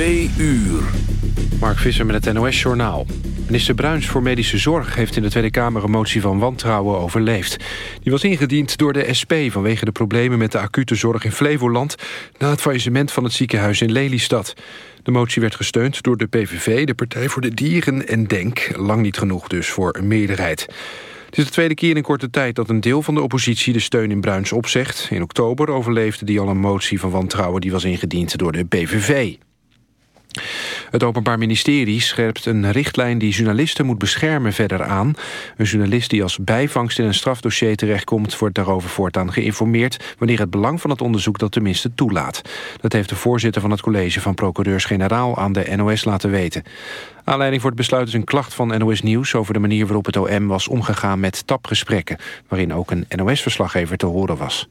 Twee uur. Mark Visser met het NOS-journaal. Minister Bruins voor Medische Zorg heeft in de Tweede Kamer een motie van wantrouwen overleefd. Die was ingediend door de SP vanwege de problemen met de acute zorg in Flevoland... na het faillissement van het ziekenhuis in Lelystad. De motie werd gesteund door de PVV, de Partij voor de Dieren en DENK. Lang niet genoeg dus voor een meerderheid. Het is de tweede keer in korte tijd dat een deel van de oppositie de steun in Bruins opzegt. In oktober overleefde die al een motie van wantrouwen die was ingediend door de PVV. Het Openbaar Ministerie scherpt een richtlijn die journalisten moet beschermen verder aan. Een journalist die als bijvangst in een strafdossier terechtkomt... wordt daarover voortaan geïnformeerd... wanneer het belang van het onderzoek dat tenminste toelaat. Dat heeft de voorzitter van het college van procureurs-generaal... aan de NOS laten weten. Aanleiding voor het besluit is een klacht van NOS Nieuws... over de manier waarop het OM was omgegaan met tapgesprekken... waarin ook een NOS-verslaggever te horen was.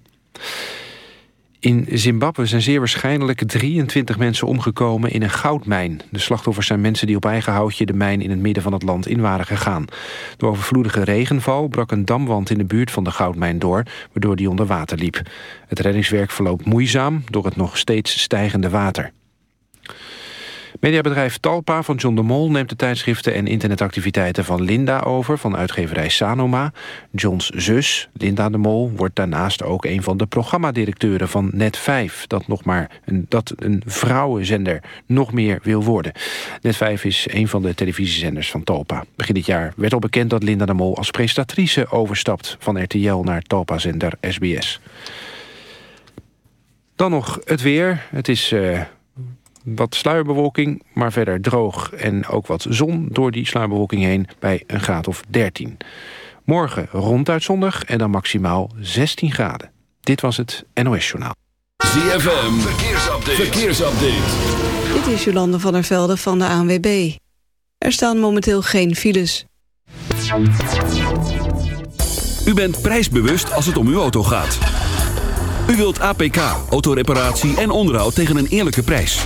In Zimbabwe zijn zeer waarschijnlijk 23 mensen omgekomen in een goudmijn. De slachtoffers zijn mensen die op eigen houtje de mijn in het midden van het land in waren gegaan. Door overvloedige regenval brak een damwand in de buurt van de goudmijn door, waardoor die onder water liep. Het reddingswerk verloopt moeizaam door het nog steeds stijgende water. Mediabedrijf Talpa van John de Mol neemt de tijdschriften en internetactiviteiten van Linda over van uitgeverij Sanoma. Johns zus, Linda de Mol, wordt daarnaast ook een van de programmadirecteuren van Net5, dat, nog maar een, dat een vrouwenzender nog meer wil worden. Net5 is een van de televisiezenders van Talpa. Begin dit jaar werd al bekend dat Linda de Mol als presentatrice overstapt van RTL naar Talpa-zender SBS. Dan nog het weer. Het is... Uh, wat sluierbewolking, maar verder droog en ook wat zon door die sluierbewolking heen bij een graad of 13. Morgen ronduit zondag en dan maximaal 16 graden. Dit was het NOS Journaal. ZFM, verkeersupdate. verkeersupdate. Dit is Jolande van der Velde van de ANWB. Er staan momenteel geen files. U bent prijsbewust als het om uw auto gaat. U wilt APK, autoreparatie en onderhoud tegen een eerlijke prijs.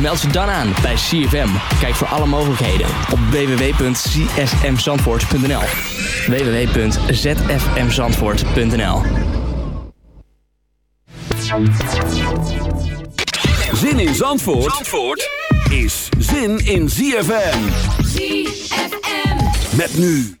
Meld je dan aan bij CFM. Kijk voor alle mogelijkheden op www.csmzandvoort.nl www.zfmzandvoort.nl Zin in Zandvoort, Zandvoort is zin in ZFM. ZFM. Met nu.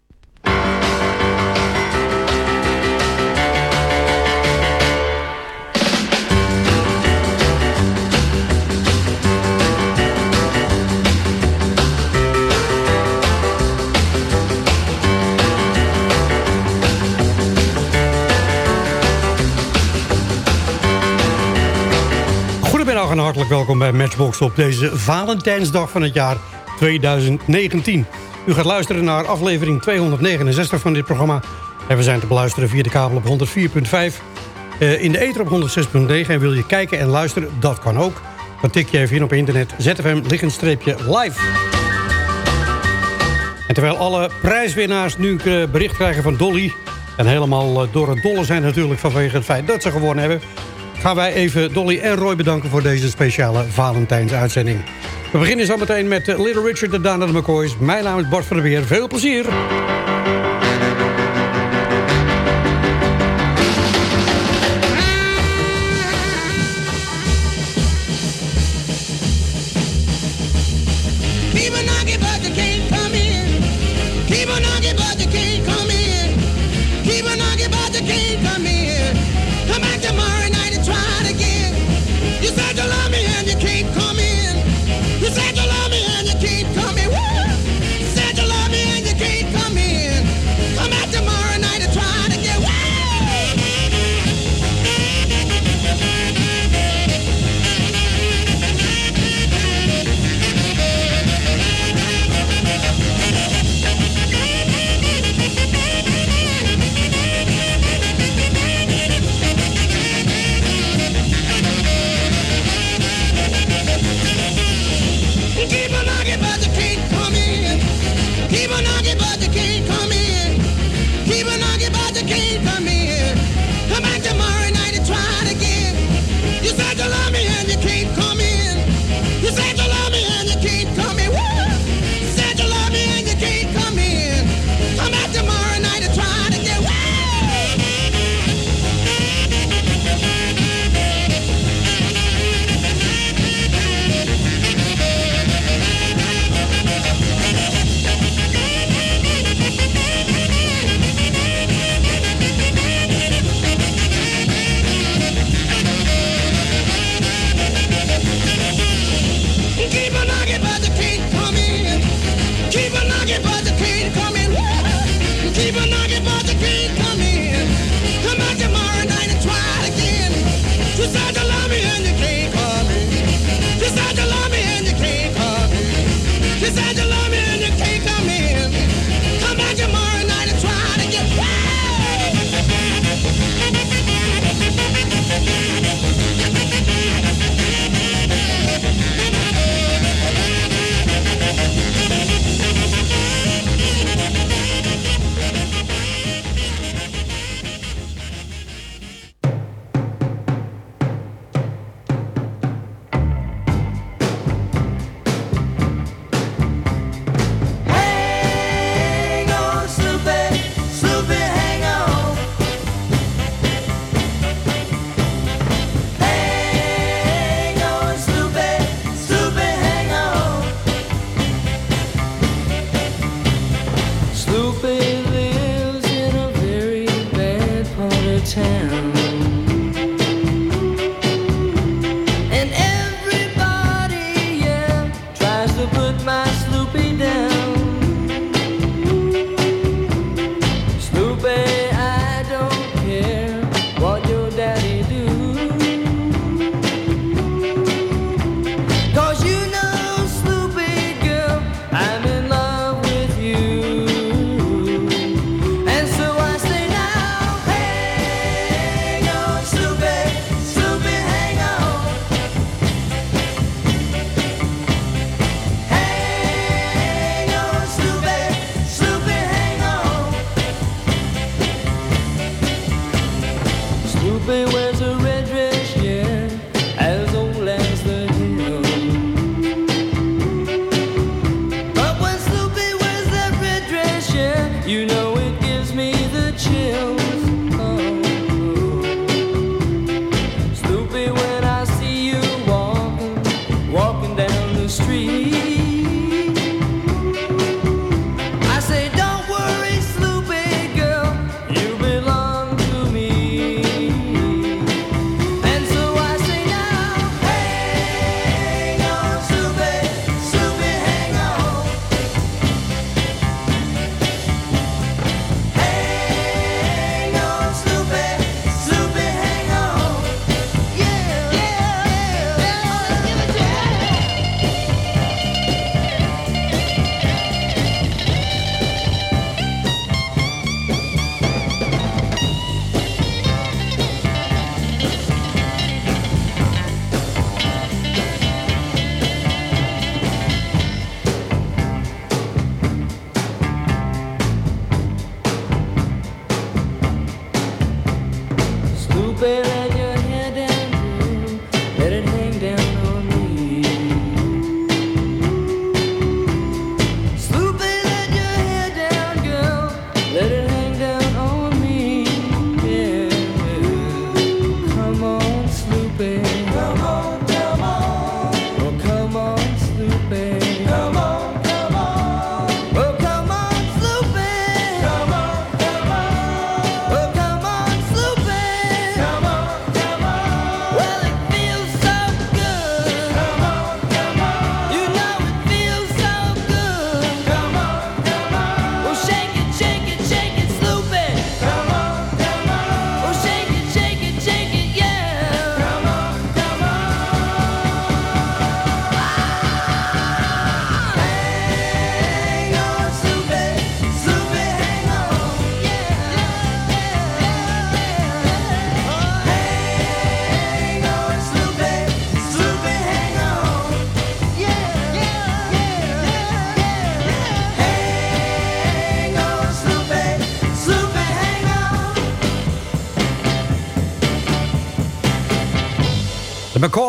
En hartelijk welkom bij Matchbox op deze Valentijnsdag van het jaar 2019. U gaat luisteren naar aflevering 269 van dit programma. En we zijn te beluisteren via de kabel op 104.5, eh, in de ether op 106.9. En wil je kijken en luisteren, dat kan ook. Dan tik je even in op internet ZFM liggenstreepje live. En terwijl alle prijswinnaars nu eh, bericht krijgen van Dolly... en helemaal eh, door het dolle zijn natuurlijk vanwege het feit dat ze gewonnen hebben gaan wij even Dolly en Roy bedanken voor deze speciale Valentijnsuitzending. We beginnen zo meteen met eh, Little Richard en Dana de McCoys. Mijn naam is Bart van der Weer. Veel plezier!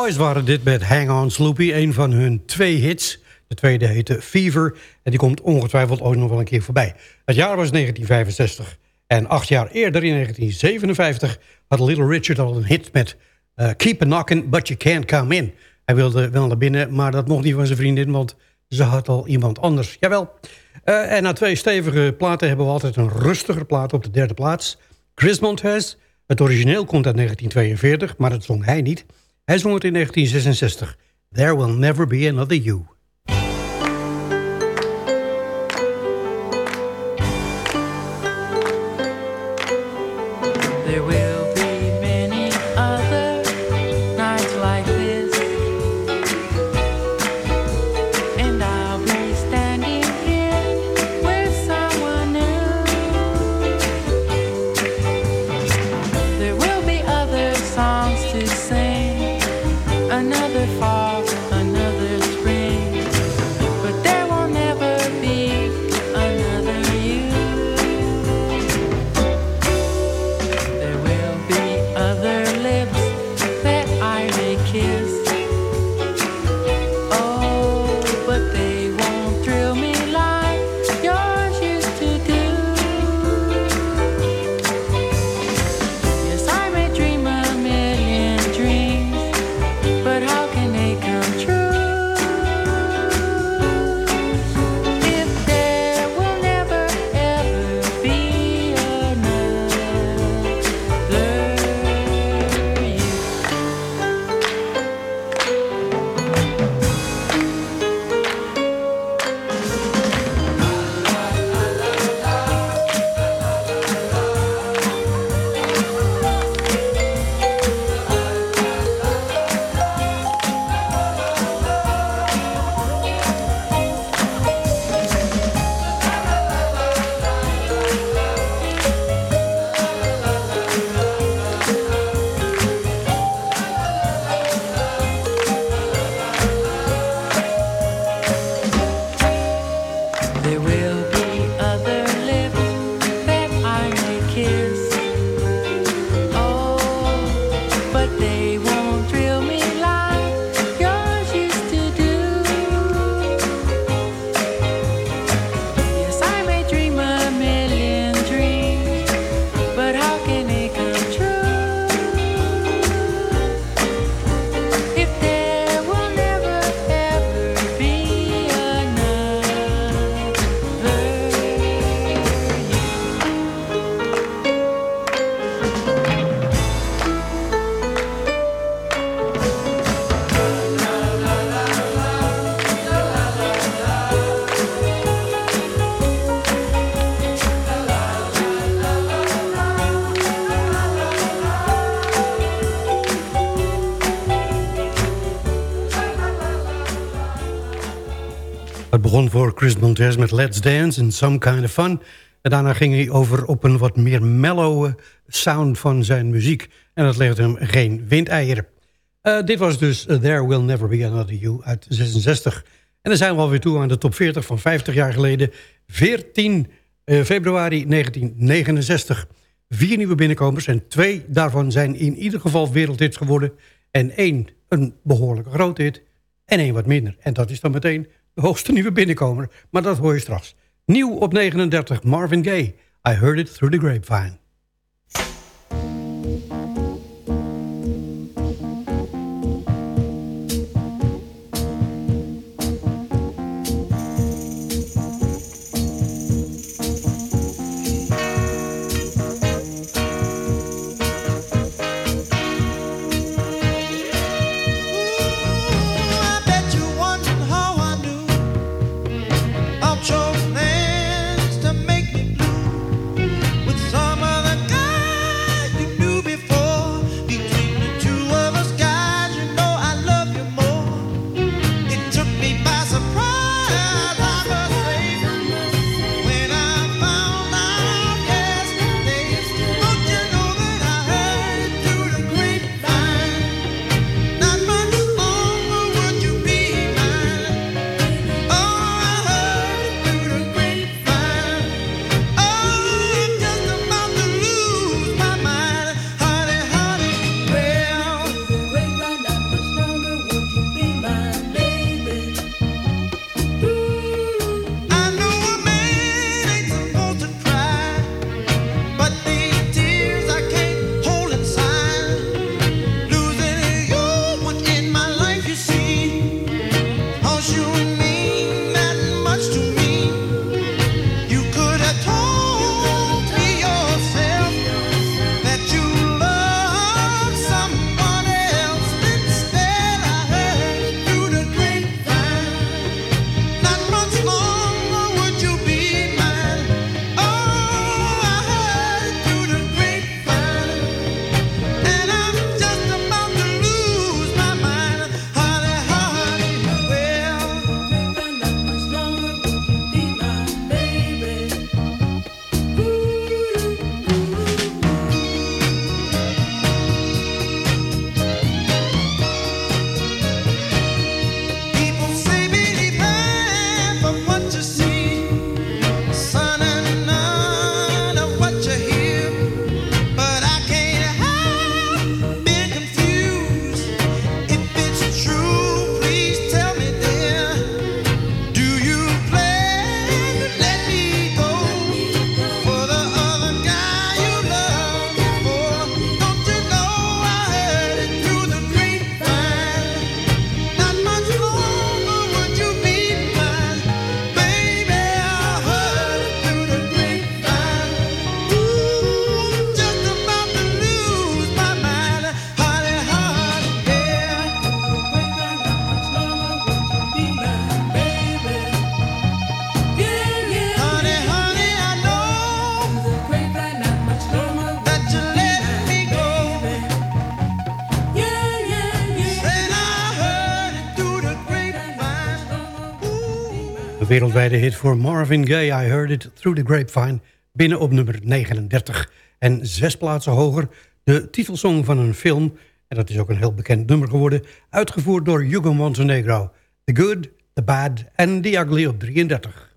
McCoys waren dit met Hang On Sloopy, een van hun twee hits. De tweede heette Fever en die komt ongetwijfeld ook nog wel een keer voorbij. Het jaar was 1965 en acht jaar eerder in 1957 had Little Richard al een hit met uh, Keep a Knockin' But You Can't Come In. Hij wilde wel naar binnen, maar dat mocht niet van zijn vriendin, want ze had al iemand anders. Jawel. Uh, en na twee stevige platen hebben we altijd een rustiger plaat op de derde plaats. Chris Montez. Het origineel komt uit 1942, maar dat zong hij niet. Hij zong in 1966. There Will Never Be Another You. Voor Chris Montez met Let's Dance and Some Kind of Fun. En daarna ging hij over op een wat meer mellow sound van zijn muziek. En dat legde hem geen windeieren. Uh, dit was dus There Will Never Be Another You uit 66. En dan zijn we alweer toe aan de top 40 van 50 jaar geleden. 14 uh, februari 1969. Vier nieuwe binnenkomers en twee daarvan zijn in ieder geval wereldhits geworden. En één een behoorlijke groot hit en één wat minder. En dat is dan meteen de hoogste nieuwe binnenkomer. Maar dat hoor je straks. Nieuw op 39, Marvin Gaye. I heard it through the grapevine. Wereldwijde hit voor Marvin Gaye, I Heard It Through the Grapevine... binnen op nummer 39. En zes plaatsen hoger de titelsong van een film... en dat is ook een heel bekend nummer geworden... uitgevoerd door Hugo Montenegro. The Good, The Bad and The Ugly op 33.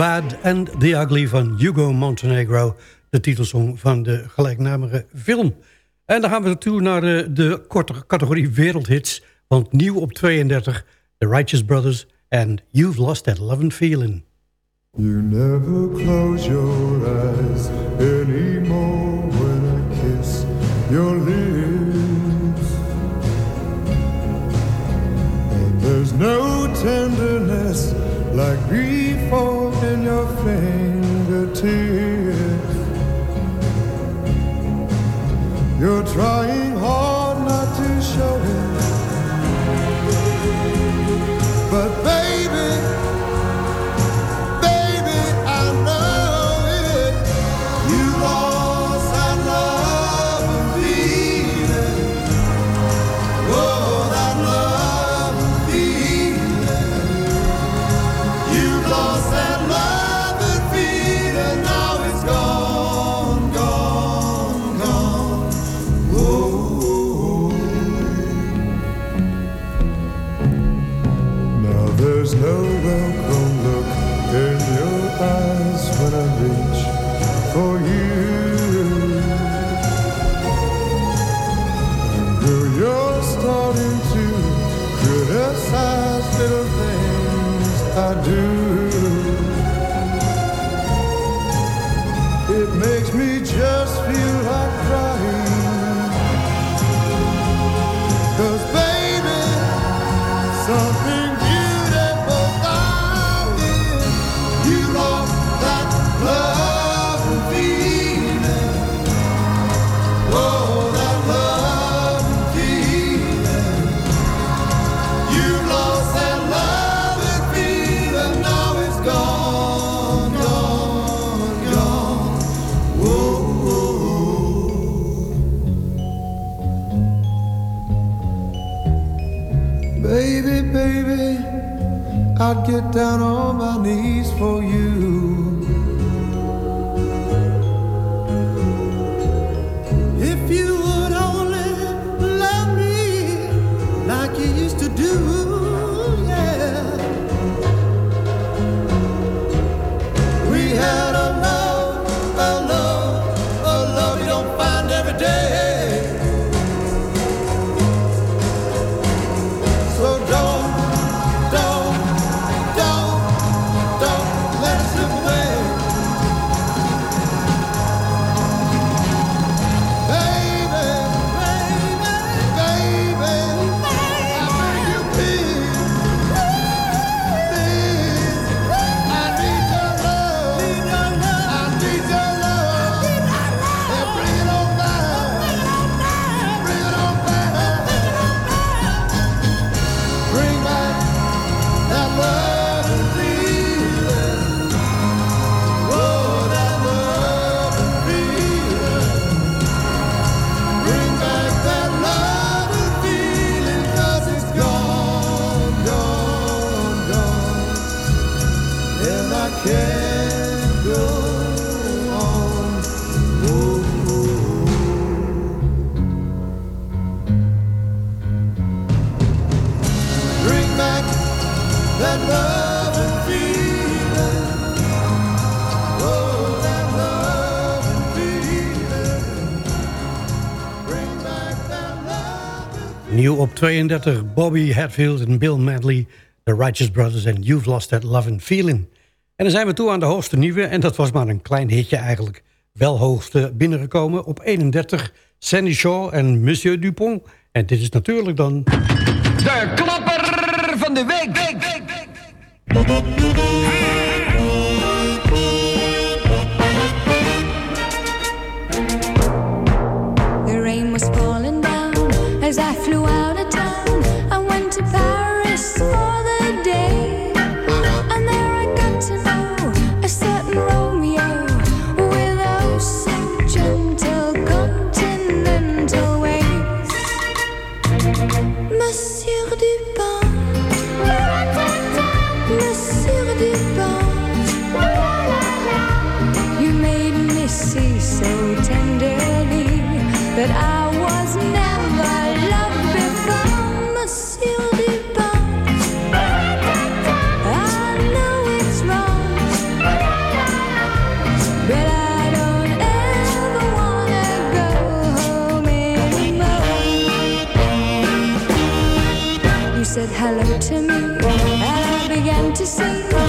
Bad and the Ugly van Hugo Montenegro. De titelsong van de gelijknamige film. En dan gaan we toe naar de, de korte categorie wereldhits. Want nieuw op 32, The Righteous Brothers and You've Lost That Love and Feeling. You never close your eyes anymore when I kiss your lips. There's no tenderness like grief in your fingertips. You're trying hard 32, Bobby Hatfield en Bill Medley, The Righteous Brothers and You've Lost That Love and Feeling. En dan zijn we toe aan de hoogste nieuwe, en dat was maar een klein hitje eigenlijk. Wel hoogste binnengekomen op 31, Sandy Shaw en Monsieur Dupont. En dit is natuurlijk dan... De klapper van de week! week, week, week. hello to me, and I began to sing.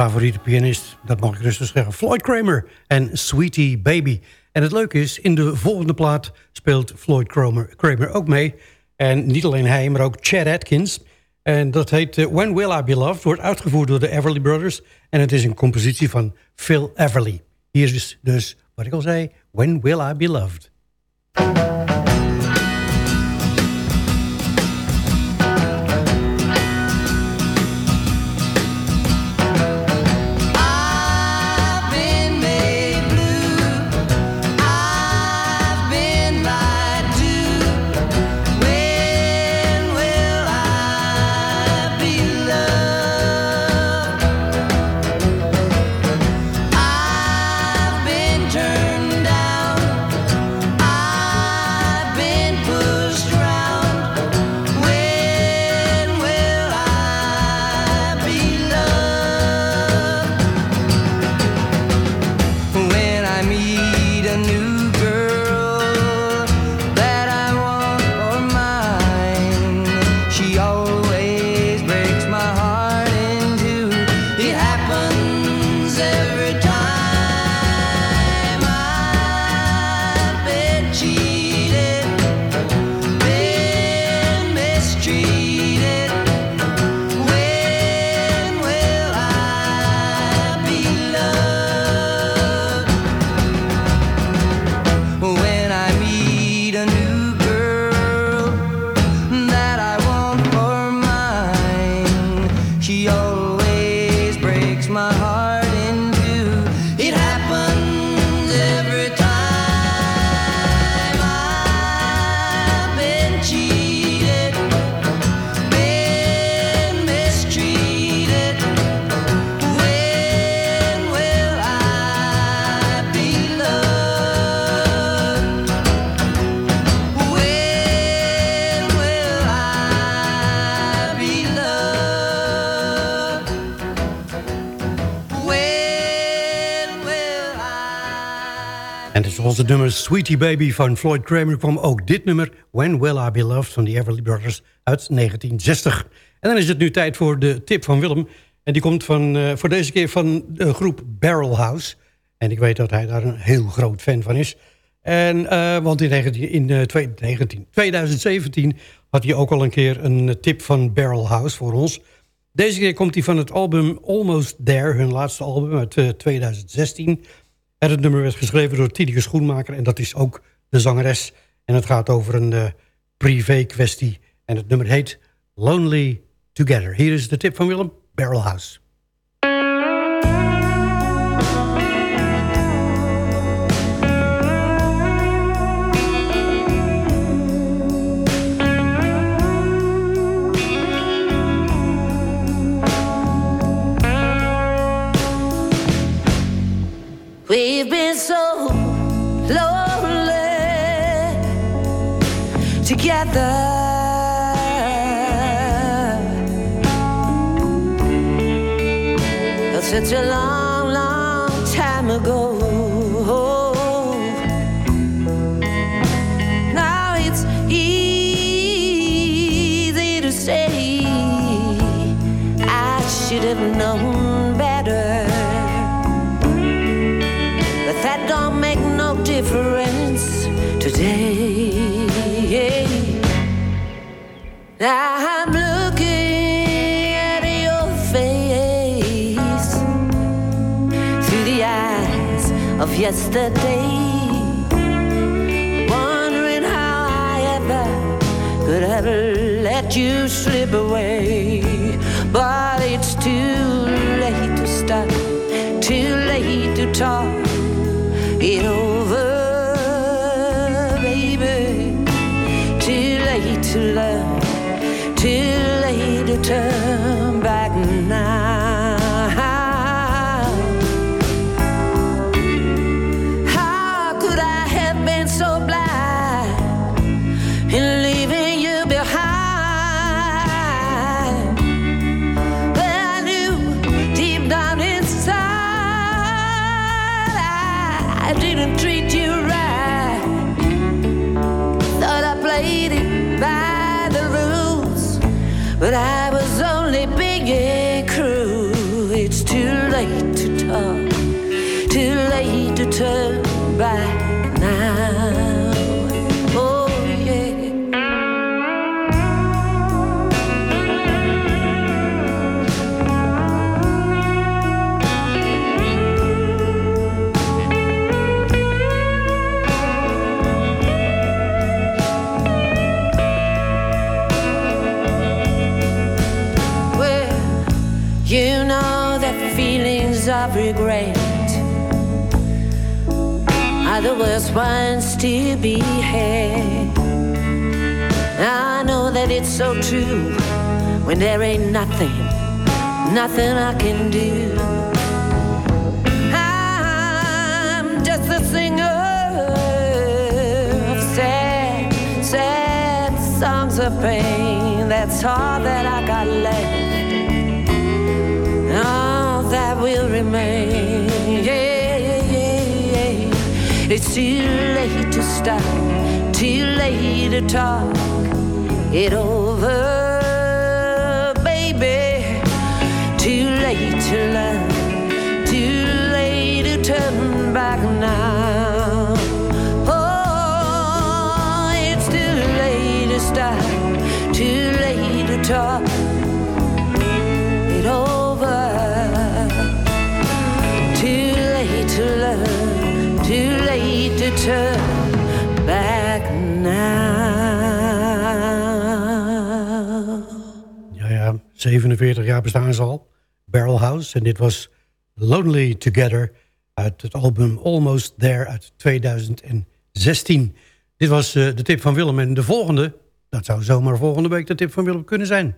Favoriete pianist, dat mag ik rustig zeggen, Floyd Kramer en Sweetie Baby. En het leuke is, in de volgende plaat speelt Floyd Kramer, Kramer ook mee. En niet alleen hij, maar ook Chad Atkins. En dat heet eh, When Will I Be Loved, wordt uitgevoerd door de Everly Brothers. En het is een compositie van Phil Everly. Hier is dus, wat ik al zei, When Will I Be Loved. Sweetie Baby van Floyd Kramer kwam ook dit nummer When Will I Be Loved van de Everly Brothers uit 1960. En dan is het nu tijd voor de tip van Willem. En die komt van, eh, voor deze keer van de groep Barrel House. En ik weet dat hij daar een heel groot fan van is. En, eh, want in, 19, in eh, twee- 19 2017 had hij ook al een keer een tip van Barrel House voor ons. Deze keer komt hij van het album Almost There, hun laatste album uit eh, 2016. En het nummer werd geschreven door Tidike Schoenmaker. En dat is ook de zangeres. En het gaat over een eh, privé kwestie. En het nummer heet Lonely Together. Hier is de tip van Willem, Barrel together. Such a long I'm looking at your face through the eyes of yesterday. Wondering how I ever could have let you slip away. But it's too late to stop, too late to talk it over, worst ones to be. I know that it's so true when there ain't nothing, nothing I can do. I'm just a singer of sad, sad songs of pain. That's all that I got left. All that will remain. It's too late to stop, too late to talk it over, baby. Too late to love, too late to turn back now. Oh, it's too late to stop, too late to talk it over. Too late to love, too late to turn back now. Ja, ja, 47 jaar bestaan ze al. Barrel House. En dit was Lonely Together uit het album Almost There uit 2016. Dit was eh, de tip van Willem. En de volgende, dat zou zomaar volgende week de tip van Willem kunnen zijn.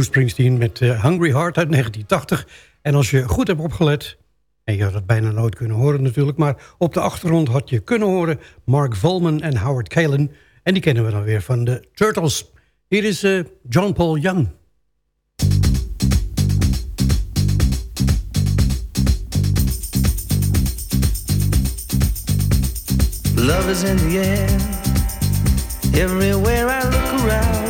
Bruce Springsteen met eh, Hungry Heart uit 1980. En als je goed hebt opgelet... en je had het bijna nooit kunnen horen natuurlijk... maar op de achtergrond had je kunnen horen... Mark Volman en Howard Kalen. En die kennen we dan weer van de Turtles. Hier is eh, John Paul Young. Love is in the air. Everywhere I look around.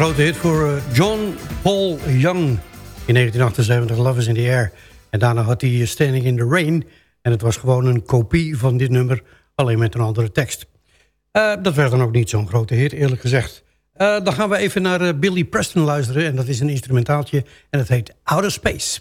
Grote hit voor eh, John Paul Young in 1978, Love is in the Air. En daarna had hij Standing in the Rain. En het was gewoon een kopie van dit nummer, alleen met een andere tekst. Eh, dat werd dan ook niet zo'n grote hit, eerlijk gezegd. Eh, dan gaan we even naar eh, Billy Preston luisteren. En dat is een instrumentaaltje en het heet Outer Space.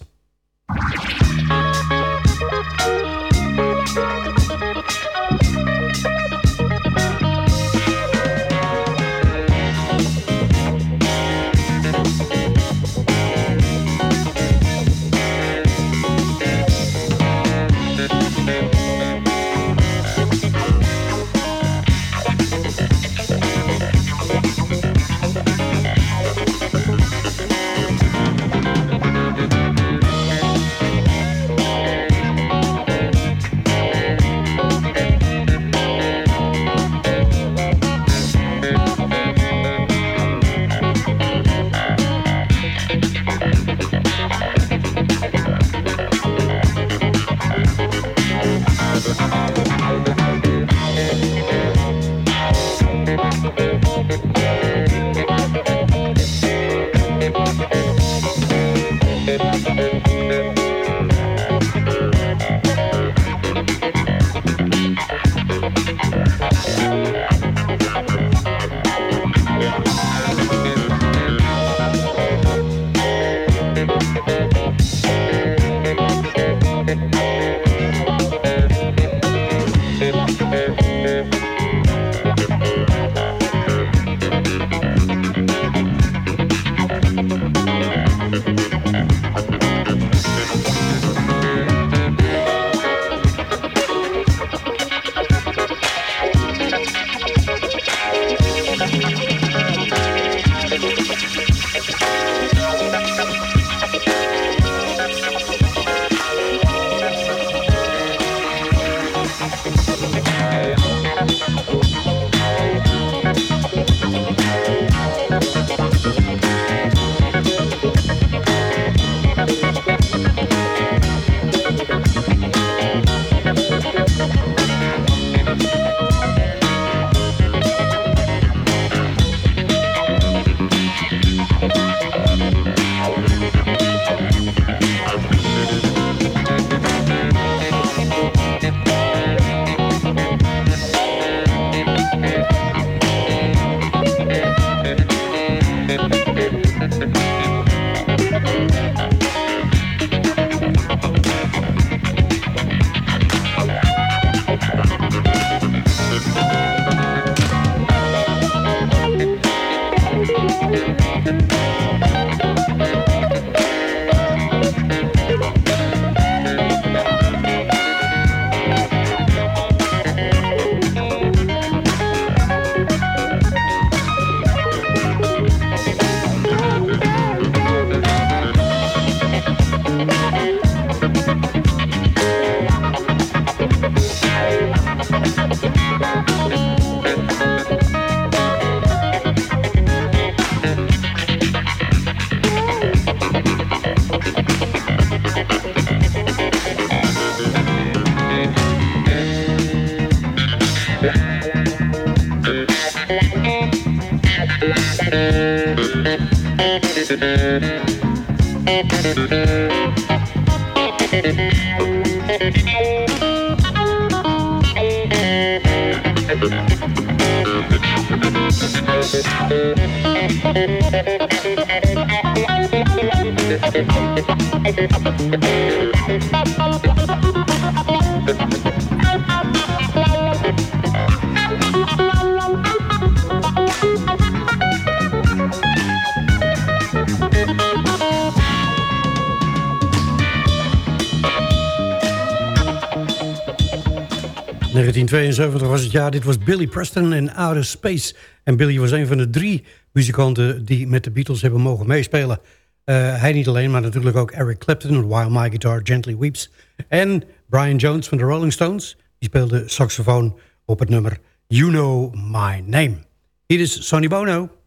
1972 was het jaar. Dit was Billy Preston in Outer Space. En Billy was een van de drie muzikanten die met de Beatles hebben mogen meespelen. Eh, hij niet alleen, maar natuurlijk ook Eric Clapton... While My Guitar Gently Weeps. En Brian Jones van de Rolling Stones. Die speelde saxofoon op het nummer You Know My Name. Hier is Sonny Bono.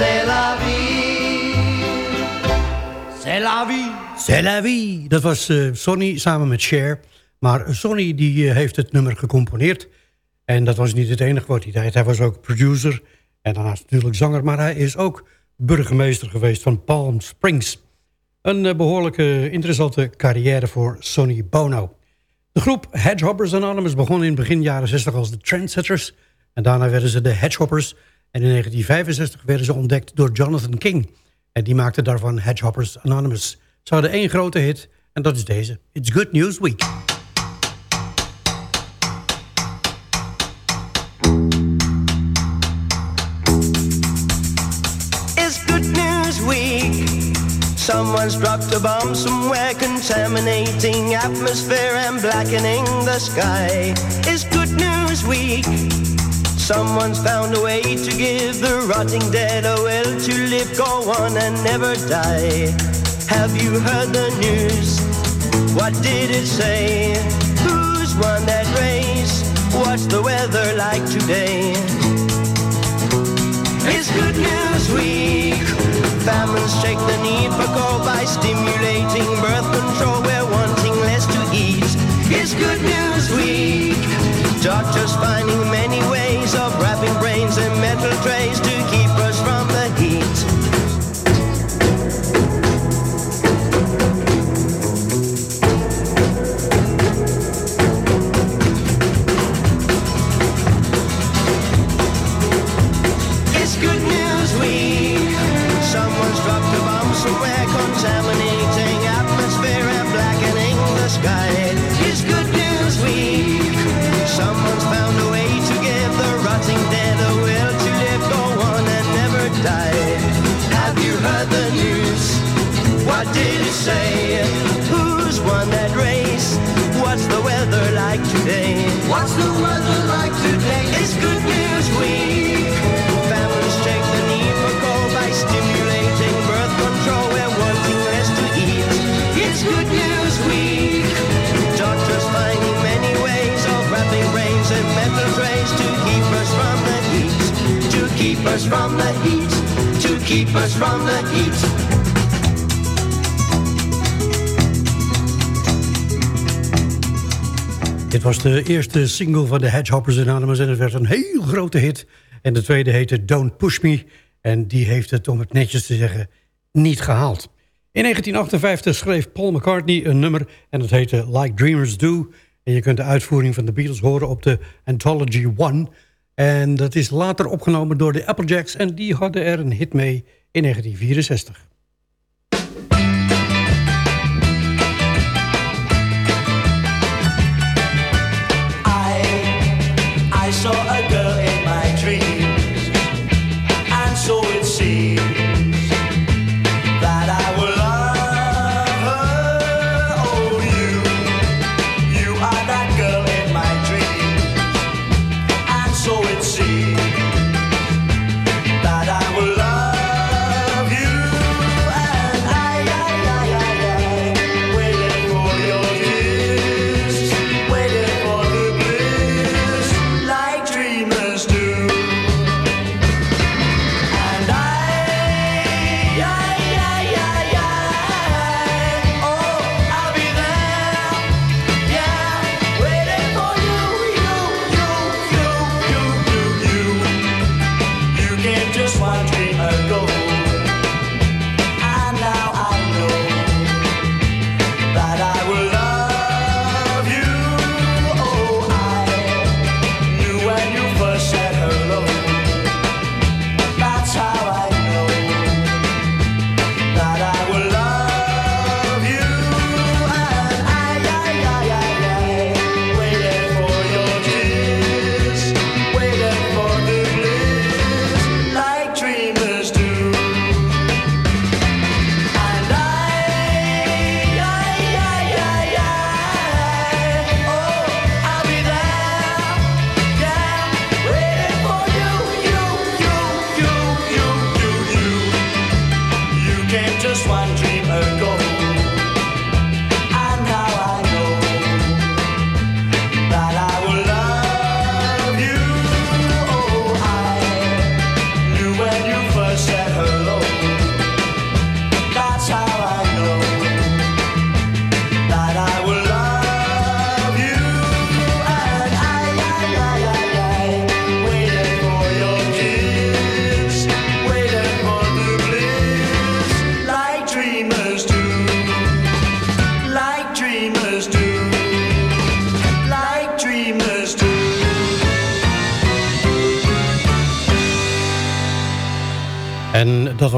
C'est la vie. C'est la vie. C'est la vie. Dat was eh, Sonny samen met Cher. Maar Sonny die eh, heeft het nummer gecomponeerd. En dat was niet het enige wat hij deed. Hij was ook producer en daarnaast natuurlijk zanger. Maar hij is ook burgemeester geweest van Palm Springs. Een eh, behoorlijke interessante carrière voor Sonny Bono. De groep Hedgehoppers Anonymous begon in begin jaren 60 als de Trendsetters. En daarna werden ze de Hedgehoppers. En in 1965 werden ze ontdekt door Jonathan King. En die maakte daarvan Hedgehoppers Anonymous. Ze hadden één grote hit en dat is deze. It's Good News Week. Someone's dropped a bomb somewhere, contaminating atmosphere and blackening the sky. It's Good News Week. Someone's found a way to give the rotting dead a will to live, go on and never die. Have you heard the news? What did it say? Who's won that race? What's the weather like today? It's Good News Week. Families check the need for go by stimulating birth control. We're wanting less to eat. It's Good News Week. Doctors finding many ways of wrapping brains in metal trays to keep us from the heat. It's Good News Week. Someone's dropped a bomb somewhere, us from the heat. To keep us from the heat. Dit was de eerste single van de Hedgehoppers Anonymous en het werd een heel grote hit. En de tweede heette Don't Push Me. En die heeft het, om het netjes te zeggen, niet gehaald. In 1958 schreef Paul McCartney een nummer en het heette Like Dreamers Do. En je kunt de uitvoering van de Beatles horen op de Anthology One. En dat is later opgenomen door de Applejacks en die hadden er een hit mee in 1964. I, I saw a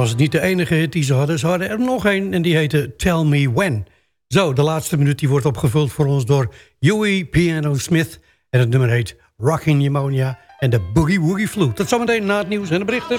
Was niet de enige die ze hadden. Ze hadden er nog een en die heette Tell Me When. Zo, de laatste minuut die wordt opgevuld voor ons door Huey Piano Smith. En het nummer heet Rocking Pneumonia en de Boogie Woogie Flu. Tot zometeen na het nieuws en de berichten.